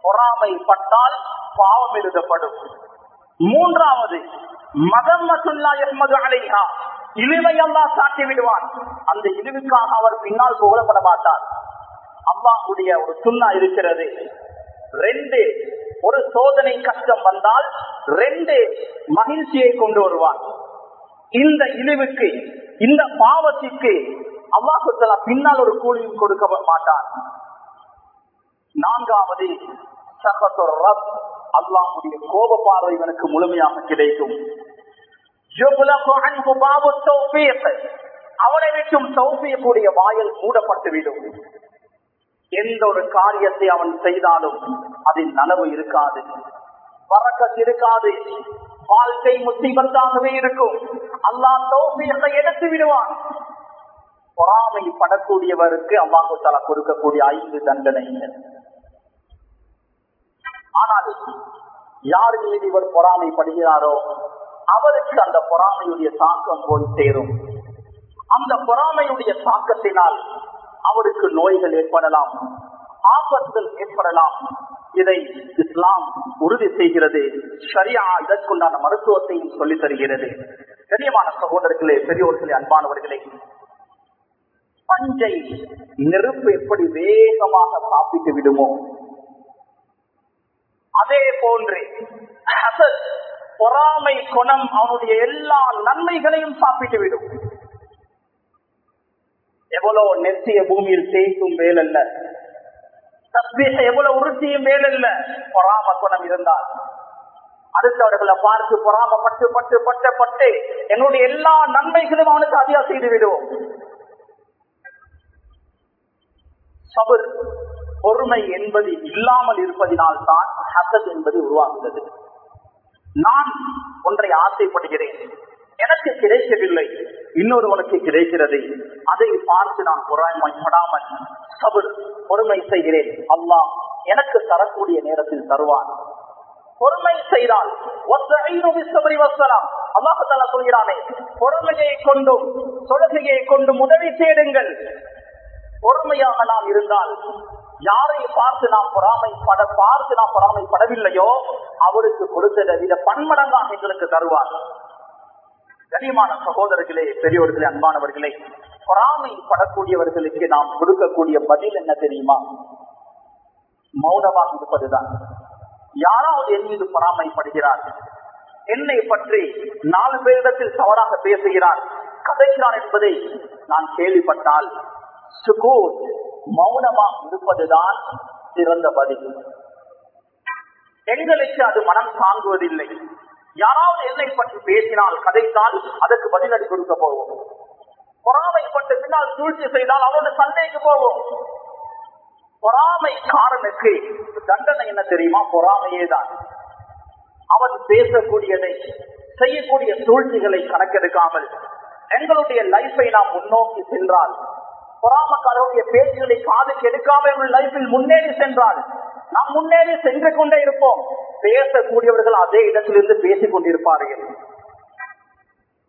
பொறாமை பட்டால் பாவம் எழுதப்படும். மூன்றாவது மதம்மத்துல்லா எஹ்மது அலைஹா இழிவை அல்லா சாட்டி விடுவான் அந்த இழிவுக்காக அவர் பின்னால் புகழப்பட மாட்டார். அல்லாஹுடைய ஒரு சுண்ணா இருக்கிறது. ரெண்டு ஒரு சோதனை கஷ்டம் வந்தால் ரெண்டு மகிழ்ச்சியை கொண்டு வருவான். இந்த இழிவுக்கு இந்த பாவத்திற்கு அல்லாஹு பின்னால் ஒரு கூலியும் கொடுக்க மாட்டான். நான்காவது சகத்துர் ரப் அல்லாஹுடைய கோப பார்வை இவனுக்கு முழுமையாக கிடைக்கும். அவனை விட்டும் சௌபியக்கூடிய வாயில் மூடப்பட்டுவிடும் எந்த ஒரு காரியத்தை அவன் செய்தாலும் அதில் நனவு இருக்காது. வரக்கத் இருக்காது. வாழ்க்கை முத்திபத்தாகவே இருக்கும். அல்லாஹ் சௌபியத்தை எடுத்து விடுவான். பொறாமைப்படக்கூடியவருக்கு அல்லாஹு தலா கொடுக்கக்கூடிய ஐந்து தண்டனைகள். ஆனால் யார் மீது இவர் பொறாமைப்படுகிறாரோ அவருக்கு அந்த பொறாமையுடைய தாக்கம் போய் சேரும். அந்த பொறாமையுடைய தாக்கத்தினால் அவருக்கு நோய்கள் ஏற்படலாம் ஆபத்துகள் ஏற்படலாம். இதை இஸ்லாம் உறுதி செய்கிறது சரியா இதற்குண்டான மருத்துவத்தையும் சொல்லி தருகிறது. கண்ணியமான சகோதரர்களே பெரியோர்களே அன்பானவர்களே பஞ்சை நெருப்பு எப்படி வேகமாக சாப்பிட்டு விடுமோ அதே போன்று ஹசத், பொறாமை குணம் அவனுடைய எல்லா நன்மைகளையும் சாப்பிட்டு விடும். எவ்வளவு நெத்திய பூமியில் தேய்க்கும் வேலல்ல. தஸ்பீக எவ்வளவு உறுதியும் வேலல்ல. பொறாம குணம் இருந்தால். அடுத்தவர்களை பார்த்து பொறாமப்பட்டு பட்டு பட்டு பட்டு என்னுடைய எல்லா நன்மைகளும் அவனுக்கு அதிகம் செய்து விடுவோம் சபர் பொறுமை என்பது இல்லாமல் இருப்பதினால் தான் ஹசத் என்பது உருவாகிறது. நான் ஒன்றை ஆசைப்படுகிறேன். எனக்கு கிடைக்கவில்லை. இன்னொருவனுக்கு கிடைக்கிறது. அதை பார்த்து நான் பொறாமைப்படாமல் சபர் பொறுமை செய்கிறேன். அல்லாஹ் எனக்கு தரக்கூடிய நேரத்தில் தருவான். பொறுமை செய்தால் அல்லாஹால சொல்கிறானே பொறுமையை கொண்டும் தொழுகையை கொண்டும் உதவி தேடுங்கள். பொறுமையாக நாம் இருந்தால் யாரை பார்த்து நாம் பொறாமைப்பட பார்த்து நாம் பொறாமைப்படவில்லையோ அவருக்கு கொடுத்த வித பன்மடங்காக எங்களுக்கு தருவார். கனிமான சகோதரர்களே பெரியோர்களே அன்பானவர்களே பொறாமைப்படக்கூடியவர்களுக்கு நாம் கொடுக்கக்கூடிய பதில் என்ன தெரியுமா? மௌனமாக இருப்பதுதான். யாராவது என் மீது பொறாமைப்படுகிறார். என்னை பற்றி நாலு பேரிடத்தில் தவறாக பேசுகிறார். கதைக்கிறார் என்பதை நான் கேள்விப்பட்டால் சுகூர் மௌனமாக இருப்பதுதான் சிறந்த பதில். எங்களுக்கு அது மனம் தாங்குவதில்லை. யாராவது என்னை பற்றி பேசினால் கதைத்தால் அதற்கு பதிலடி கொடுக்க போவோம் பொறாமைப்பட்டு பின்னால் சூழ்ச்சி செய்தால் அவரோட சண்டைக்கு போவோம் பொறாமைக்காரனுக்கு தண்டனை என்ன தெரியுமா? பொறாமையே தான் அவன் பேசக்கூடியதை செய்யக்கூடிய சூழ்ச்சிகளை கணக்கெடுக்காமல் எங்களுடைய லைஃபை நாம் முன்னோக்கி சென்றால் பொறாமக்காரருடைய பேச்சுகளை காது எடுக்காமல் எங்கள் லைஃபில் முன்னேறி சென்றால் நாம் முன்னேறி சென்று கொண்டே இருப்போம். பேசக்கூடியவர்கள் அதே இடத்திலிருந்து பேசிக் கொண்டிருப்பார்கள்.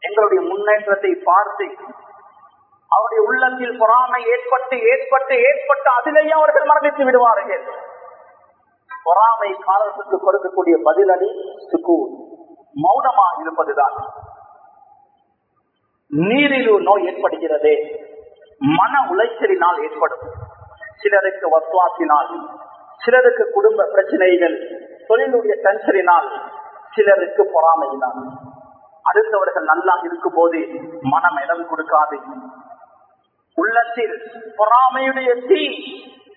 எங்களுடைய முன்னேற்றத்தை பார்த்து அவருடைய உள்ளத்தில் பொறாமை ஏற்பட்டு ஏற்பட்டு ஏற்பட்டு அதிலேயே அவர்கள் மரணித்து விடுவார்கள். பொறாமை காலத்துக்கு கொடுக்கக்கூடிய பதிலடி சுக்கூர் மௌனமாக இருப்பதுதான். நீரில் நோய் ஏற்படுகிறது. மன உளைச்சலினால் ஏற்படும். சிலருக்கு வசுவாசினால் சிலருக்கு குடும்ப பிரச்சனைகள் தொழிலுடைய டென்ஷனினால் சிலருக்கு பொறாமையினால். அடுத்தவர்கள் நல்லா இருக்கும் போது மனம் இடம் கொடுக்காது. உள்ளத்தில் பொறாமையுடைய தீ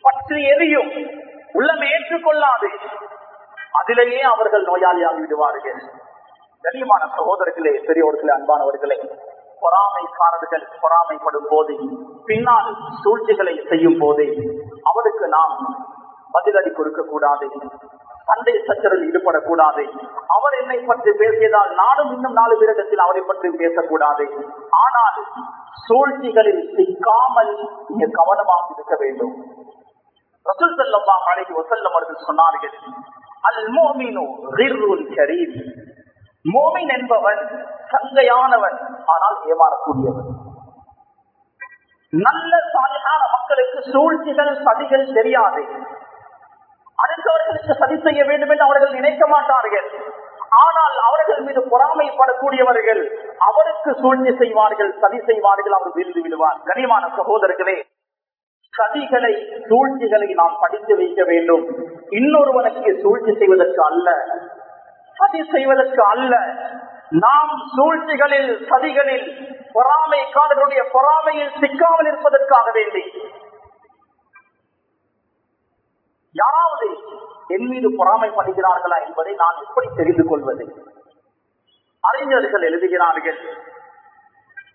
பற்றி எரியும். உள்ளம் ஏற்றுக்கொள்ளாது. அதிலேயே அவர்கள் நோயாளியாகி விடுவார்கள் கண்ணியமான சகோதரர்களே பெரியோர்களே அன்பானவர்களே பொறாமைக்காரர்கள் பொறாமைப்படும் போது பின்னால் சூழ்ச்சிகளை செய்யும் போது அவருக்கு நாம் பதிலடி கொடுக்க கூடாது சண்டை சச்சரவில் ஈடுபடக்கூடாது. அவர் என்னை பற்றி பேசியதால் நானும் இன்னும் நாலு பேரிடத்தில் அவரை பற்றி பேசக்கூடாது. ஆனால் சூழ்ச்சிகளில் சிக்காமல் நீங்க கவனமாக இருக்க வேண்டும். ரசூல் செல்லம்மா அலைஹி வஸல்லம் அவர்கள் சொன்னார்கள் அல் மோமினோ ரிர்ருல் கரீம். மோமின் என்பவன் சங்கையானவன் ஆனால் ஏமாறக்கூடியவன். நல்ல சாலையான மக்களுக்கு சூழ்ச்சிகள் சதிகள் தெரியாது. அடுத்தவர்களுக்கு சதி செய்ய வேண்டும் என்று அவர்கள் நினைக்க மாட்டார்கள். ஆனால் அவர்கள் மீது பொறாமைப்படக்கூடியவர்கள் அவருக்கு சூழ்ச்சி செய்வார்கள் சதி செய்வார்கள் அவர் வீழ்ந்து விடுவார். கனிமான சகோதரர்களே சதிகளை சூழ்ச்சிகளை நாம் படித்து வைக்க வேண்டும். இன்னொருவனுக்கு சூழ்ச்சி செய்வதற்கு அல்ல. சதி செய்வதற்கு அல்ல. நாம் சூழ்ச்சிகளில் சதிகளில் பொறாமைக்காரர்களுடைய பொறாமையில் சிக்காமல் இருப்பதற்காக வேண்டி. யாராவது என் மீது பொறாமைப்படுகிறார்களா என்பதை நான் எப்படி தெரிந்து கொள்வது? அறிஞர்கள் எழுதுகிறார்கள்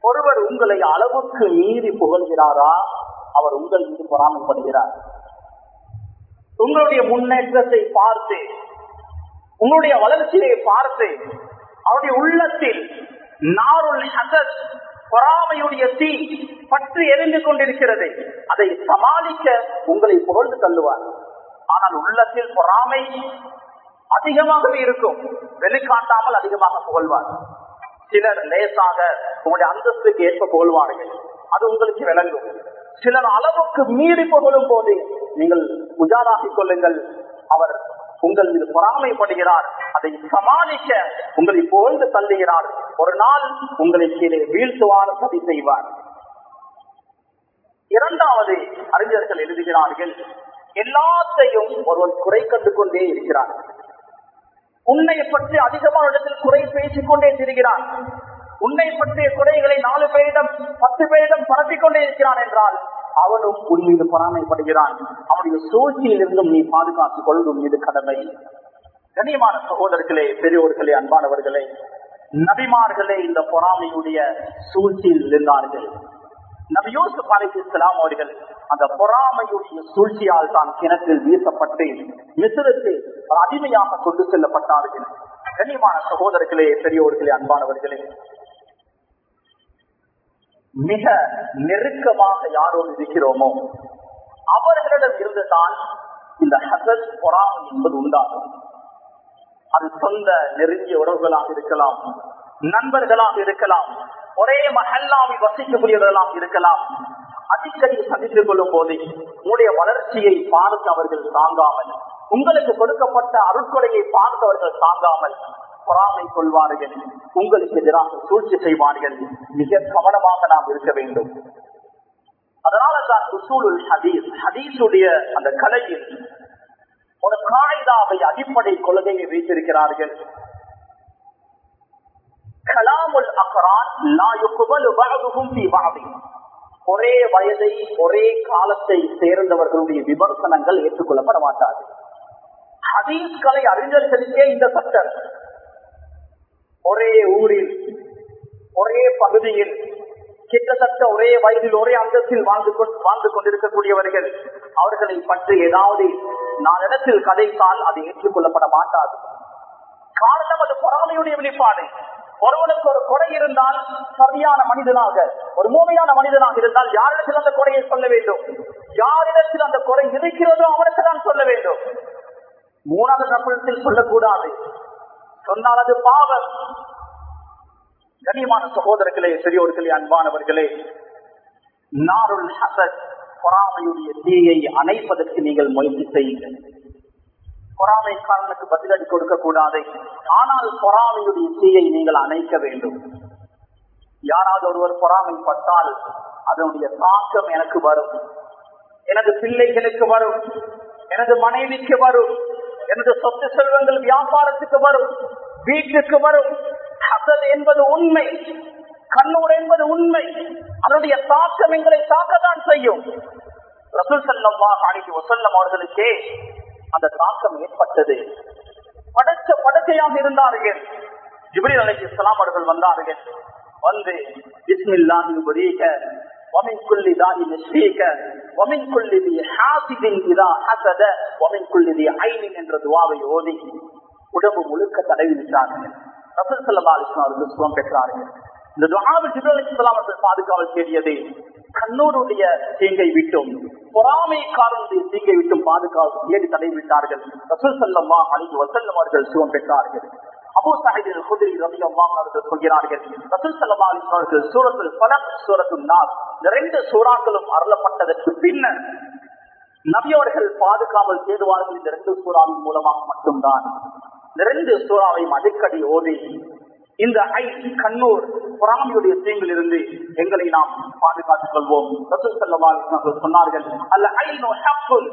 ஒருவர் உங்களை அளவுக்கு மீறி புகழ்கிறாரா? அவர் உங்கள் மீது பொறாமைப்படுகிறார் உங்களுடைய முன்னேற்றத்தை பார்த்து உங்களுடைய வளர்ச்சியை பார்த்து அவருடைய உள்ளத்தில் நாருள் ஹசத் பொறாமையுடைய தீ பற்றி எரிந்து கொண்டிருக்கிறது. அதை சமாளிக்க உங்களை புகழ்ந்து தள்ளுவார். ஆனால் உள்ளத்தில் பொறாமை அதிகமாகவே இருக்கும். வெளிக்காட்டாமல் அதிகமாக புகழ்வார். சிலர் லேசாக உங்களுடைய அந்தஸ்துக்கு ஏற்ப புகழ்வார்கள். அது உங்களுக்கு விளங்கும். சிலர் அளவுக்கு மீறி புகழும் போது நீங்கள் உஜாராகிக் கொள்ளுங்கள். அவர் உங்கள் மீது பொறாமைப்படுகிறார். அதை சமாளிக்க உங்களை புகழ்ந்து தள்ளுகிறார். ஒரு நாள் உங்களை கீழே வீழ்த்துவார் சதி செய்வார். இரண்டாவது அறிஞர்கள் எழுதுகிறார்கள் எல்லாத்தையும் ஒருவன் குறை கண்டு கொண்டே இருக்கிறார் உன்னை பற்றி அதிகமான இடத்தில் குறை பேசிக் கொண்டே திரிகிறான். உன்னை பற்றிய குறைகளை நாலு பேரிடம் பத்து பேரிடம் பரப்பிக் கொண்டே இருக்கிறான் என்றால் அவனும் உன் மீது பொறாமைப்படுகிறான். அவனுடைய சூழ்ச்சியிலிருந்தும் நீ பாதுகாத்துக் கொள்ளும் மீது கடமை. கண்ணியமான சகோதரர்களே பெரியோர்களே அன்பானவர்களே நபிமார்களே இந்த பொறாமையுடைய சூழ்ச்சியில் இருந்தார்கள். நபியோசு யூசுப் இஸ்லாம் அவர்கள் அந்த பொறாமையுடைய சூழ்ச்சியால் தான் கிணற்றில் வீசப்பட்டு மிசிறுக்கு அடிமையாக கொண்டு செல்லப்பட்டார்கள். கண்ணியமான சகோதரர்களே பெரியோர்களே அன்பானவர்களே மிக நெருக்கமாக யாரோடு இருக்கிறோமோ அவர்களிடம் இருந்துதான் இந்த ஹசத் பொறாமை என்பது உண்டாகும். அது சொந்த நெருங்கிய உறவுகளாக இருக்கலாம் நண்பர்களாக இருக்கலாம் ஒரே மஹல்லாவில் வசிக்கக்கூடியவர்களாக இருக்கலாம். அடிக்கடி சந்தித்துக் கொள்ளும் போது உங்களுடைய வளர்ச்சியை பார்த்து அவர்கள் தாங்காமல் உங்களுக்கு கொடுக்கப்பட்ட அருட்கொலையை பார்த்து அவர்கள் தாங்காமல் பொறாமை கொள்வார்கள். உங்களுக்கு எதிராக சூழ்ச்சி செய்வார்கள். மிக கவனமாக நாம் இருக்க வேண்டும். அதனால தான் உசூலுல் ஹதீஸ் ஹதீஸுடைய அந்த கலையில் ஒரு காய்தாவை அடிப்படை கொள்கையை வைத்திருக்கிறார்கள். கலாமுல் அக்ரான் ஒரே வயதை ஒரே காலத்தை சேர்ந்தவர்களுடைய விமர்சனங்கள் ஏற்றுக்கொள்ளப்பட மாட்டாது. ஹதீஸ்களை அறிஞர்களுக்கே இந்த சட்டம். ஒரே ஊரில் ஒரே பகுதியில் கிட்டத்தட்ட ஒரே வயதில் ஒரே அந்தத்தில் வாழ்ந்து வாழ்ந்து கொண்டிருக்கக்கூடியவர்கள் அவர்களை பற்றி ஏதாவது நான் இடத்தில் கதைத்தால் அது ஏற்றுக்கொள்ளப்பட மாட்டாது. காரணம் அது பொறாமையுடைய வெளிப்பாடு. ஒருவனுக்கு ஒரு கொடை இருந்தால் சரியான மனிதனாக ஒரு மூமையான மனிதனாக இருந்தால் யாரிடத்தில் அந்த கொடையை சொல்ல வேண்டும்? யாரிடத்தில் அந்த கொடை இருக்கிறதோ அவனுக்கு தான் சொல்ல வேண்டும். மூணாவது நபத்தில் சொல்லக்கூடாது. சொன்னால் அது பாவம். கனியமான சகோதரர்களே பெரியோர்களே அன்பானவர்களே நாருள் ஹசத் பொறாமையுடைய தீயை அணைப்பதற்கு நீங்கள் முயற்சி செய்யுங்கள். பொறாமைக்காரனுக்கு பதிலடி கொடுக்க கூடாது ஆனால் பொறாமையுடைய தீயை நீங்கள் அணைக்க வேண்டும். யாராவது ஒருவர் பொறாமைப்பட்டால் அதனுடைய தாக்கம் எனக்கு வரும். எனது பிள்ளைகளுக்கு வரும். எனது மனைவிக்கு வரும். எனது சொத்து செல்வங்கள் வியாபாரத்துக்கு வரும் வீட்டுக்கு வரும். ஹசல் என்பது உண்மை. கண்ணூர் என்பது உண்மை. அதனுடைய தாக்கம் எங்களை தாக்கத்தான் செய்யும். ரசூல் சல்லம்மா வசல்லம் அவர்களுக்கே அந்த தாக்கம் ஏற்பட்டது. படைச்ச படைச்சையாக இருந்தார்கள். ஜிப்ரி அலைக்கு இஸ்லாம் அவர்கள் வந்தார்கள். வந்து பிஸ்மில்லாஹி ومن كل داء نشفيك ومن كل ذي حاسد اذا حسد ومن كل ذي عين என்ற துஆவை ஓதி உடம்பு முழுக்க தடவி விட்டார்கள் ரசூல் ஸல்லல்லாஹு அலைஹி வஸல்லம் அவர்கள் சுகம் பெற்றார்கள் இந்த துஆவில் ஜிப்ரீல் அலைஹிஸ்ஸலாம் அவர்கள் பாதுகாவல் தேடியது கண்ணூருடைய தீங்கை விட்டும் பொறாமைக்காரனுடைய தீங்கை விட்டும் பாதுகாப்பு தேடி தடை விட்டார்கள் ரசூல் ஸல்லல்லாஹு அலைஹி வஸல்லம் அவர்கள் சுகம் பெற்றார்கள் அபூ சாஹிபின் அல்-குத்ரி ரலியல்லாஹு அவர்கள் சொல்கிறார்கள் சூரத்தில் பல அலைஹி வஸல்லம் அவர்கள் சூரத்துல் ரெண்டு சூறாக்களும் அருளப்பட்டதற்கு பின்னர் நபியவர்கள் பாதுகாமல் தேடுவார்கள் இந்த ரெண்டு சூறாவின் மூலமாக மட்டும்தான். இந்த ரெண்டு சூறாவையும் அடிக்கடி ஓதி இந்த ஐ கண்ணூர் பொறாமையுடைய தீங்கில் இருந்து எங்களை நாம் பாதுகாத்துக் கொள்வோம். ரசூல் ஸல்லல்லாஹு அலைஹி வஸல்லம் அவர்கள் சொன்னார்கள் அல்ல ஐனு ஹக்குல்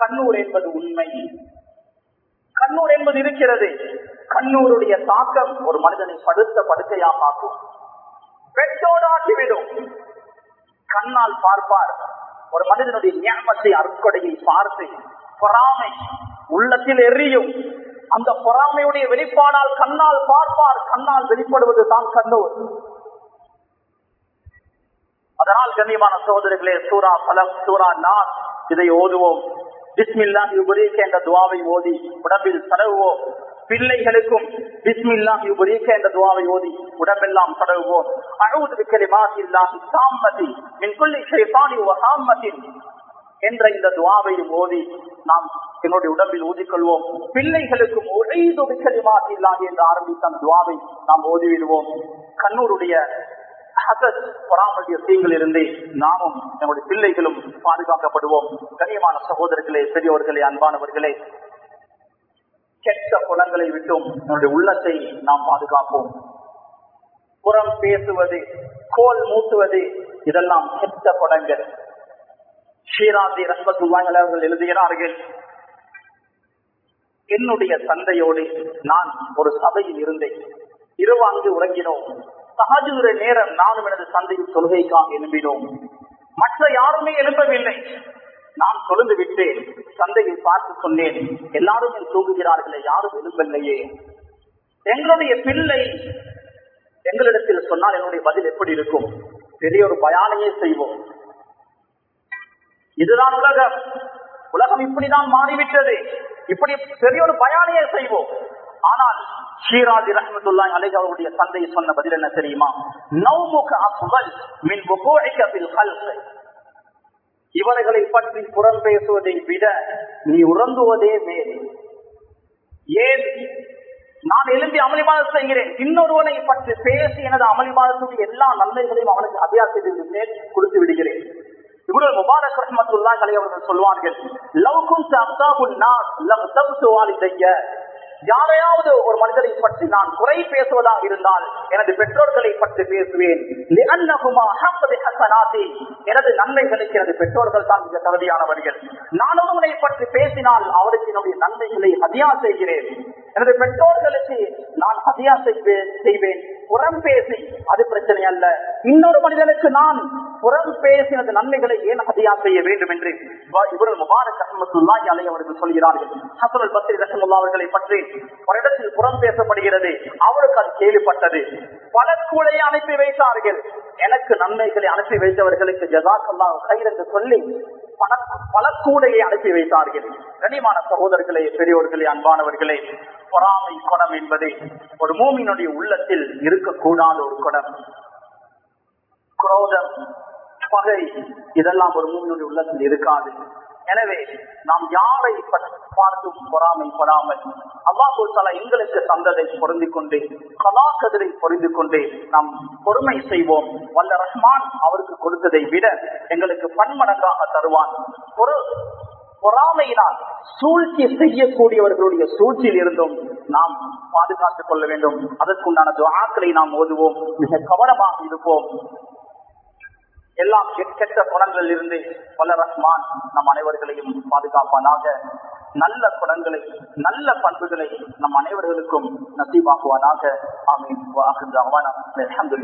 கண்ணூர் என்பது உண்மை. கண்ணூர் என்பது இருக்கிறது. கண்ணூருடைய தாக்கம் ஒரு மனிதனை படுத்த படுக்கையாக ஆக்கும். பெற்றோடாக்கிவிடும் கண்ணால் பார்ப்பார். ஒரு மனிதனுடைய ஞாபகத்தை அருட்கொடையை பார்த்து பொறாமை உள்ளத்தில் எரியும். அந்த பொறாமையுடைய வெளிப்பாடால் கண்ணால் பார்ப்பார். கண்ணால் வெளிப்படுவது தான் கண்ணூர். அதனால் கண்ணியமான சோதரிகளே சூரா பலம் சூரா நான் இதை ஓதுவோம். பிஸ்மில்லாஹி உபரீக்க என்ற துவாவை ஓதி உடம்பில் தடவுவோம் பிள்ளைகளுக்கும் பிஸ்மில்லாஹி உபரீக்க என்ற துவாவை ஓதி உடம்பெல்லாம் தடவுவோம் அழுவது விக்கலிமாஹில்லாஹி சாம்மதி மின் குல்லி ஷைத்தானி வஹாம்மத்தின் என்ற இந்த துவாவையும் ஓதி நாம் என்னுடைய உடம்பில் ஊதிக்கொள்வோம். பிள்ளைகளுக்கும் ஒரே துவிக்கலிமாஹில்லாஹி என்று ஆரம்பித்த அந்த துவாவை நாம் ஓதிவிடுவோம். கண்ணூருடைய ஹசத் பொறாமலுடைய இருந்து நாமும் நம்முடைய பிள்ளைகளும் பாதுகாக்கப்படுவோம். கனியமான சகோதரர்களே பெரியவர்களே அன்பானவர்களே கெட்ட குணங்களை விட்டும் நம்முடைய உள்ளத்தை நாம் பாதுகாப்போம். புறம் பேசுவது கோல் மூட்டுவது இதெல்லாம் கெட்ட குடங்கள் ஷீராந்தி ரஹமத்துல்லாங்கள் அவர்கள் எழுதுகிறார்கள் என்னுடைய தந்தையோடு நான் ஒரு சபையில் இருந்தேன். இரவு அங்கு உறங்கினோம். சகஜுகிற நேரம் நானும் எனது தந்தையின் தொழுகைக்காக எழும்பினோம். மற்ற யாருமே எழுப்பவில்லை நான் தொழுந்து விட்டேன். தந்தையை பார்த்து சொன்னேன் எல்லாரும் தூங்குகிறார்களே யாரும் எழுப்பவில்லையே எங்களுடைய பிள்ளை எங்களிடத்தில் சொன்னால் என்னுடைய பதில் எப்படி இருக்கும்? பெரிய ஒரு பயானையே செய்வோம். இதுதான் உலகம். உலகம் இப்படிதான் மாறிவிட்டது. இப்படி பெரிய ஒரு பயானையே செய்வோம். ஆனால் ஷீராஜி ரஹமத்துல்லாஹி அலைஹி அவருடைய தந்தை சொன்ன பதில் என்ன தெரியுமா? நௌமுக அஃவல் மின் வுகூஇக ஃபில் கல்க். இவர்களை பற்றி புறம் பேசுவதை விட நீ உறங்குவதே மேல். ஏன்? நான் எழுந்தி அமளிமாதம் செய்கிறேன். இன்னொருவனை பற்றி பேசி எனது அமளிமாதத்துடைய எல்லா நன்மைகளையும் அவனுக்கு அபியாசத்தில் கொடுத்து விடுகிறேன். இவ்வளவு முபாரக் ரஹமத்துல்லா கலை அவர்கள் சொல்வார்கள் லவ் குன்ட் அப்தாபுன் நாஸ் லம் தப்து வாலிதைய. யாரையாவது ஒரு மனிதரை பற்றி நான் குறை பேசுவதாக இருந்தால் எனது பெற்றோர்களை பற்றி பேசுவேன். எனது நன்மைகளுக்கு எனது பெற்றோர்கள் தான் மிக தகுதியானவர்கள். நான் ஒருவனை பற்றி பேசினால் அவருக்கு என்னுடைய நன்மைகளை அதியா செய்கிறேன். எனது பெற்றோர்களுக்கு நான் அதியா செய்வேன் செய்வேன். புறம் பேசி அது பிரச்சனை அல்ல. இன்னொரு மனிதனுக்கு நான் புறம் பேசி எனது நன்மைகளை ஏன் ஹதியா செய்ய வேண்டும் என்று இவர்கள் முபாரக் அஹமத்துல்லாஹி அலை அவர்கள் சொல்கிறார்கள். ஹசனுல் பத்திரி ரசமுல்லா அவர்களை பற்றி ஒரு இடத்தில் புறம் பேசப்படுகிறது. அவருக்கு அது கேள்விப்பட்டது. பல கூலையை அனுப்பி வைத்தார்கள். எனக்கு நன்மைகளை அனுப்பி வைத்தவர்களுக்கு ஜதாக்கெல்லாம் கையிலிருந்து சொல்லி பல பல கூடையை அனுப்பி வைத்தார்கள். கனிமான சகோதரர்களே பெரியோர்களே அன்பானவர்களே பொறாமை குணம் என்பது ஒரு மூமியினுடைய உள்ளத்தில் இருக்கக்கூடாத ஒரு குணம். குரோதம் பகை இதெல்லாம் ஒரு மூமியினுடைய உள்ளத்தில் இருக்காது. எனவே நாம் யாரை பார்த்தும் பொறாமைப்படாமல் அல்லாஹூ தலா எங்களுக்கு தந்ததை பொருந்து கொண்டு கலாக்கதிரை பொருந்து கொண்டு நாம் பொறுமை செய்வோம். வல்ல ரஹ்மான் அவருக்கு கொடுத்ததை விட எங்களுக்கு பன்மடங்காக தருவான். ஒரு பொறாமையினால் சூழ்ச்சி செய்யக்கூடியவர்களுடைய சூழ்ச்சியில் இருந்தும் நாம் பாதுகாத்துக் கொள்ள வேண்டும். அதற்குண்டான துவாக்களை நாம் ஓதுவோம். மிக கவனமாக இருப்போம். எல்லாம் கெட்ட குணங்களில் இருந்து பல ரஹ்மான் நம் அனைவர்களையும் பாதுகாப்பானாக. நல்ல குணங்களை நல்ல பண்புகளை நம் அனைவர்களுக்கும் நசீபாக்குவானாக ஆமீன்.